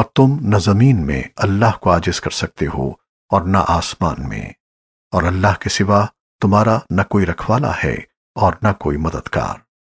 اور تم نہ زمین میں اللہ کو عاجز کر سکتے ہو اور نہ آسمان میں۔ اور اللہ کے سوا تمہارا نہ کوئی رکھوالا ہے اور نہ کوئی مددگار۔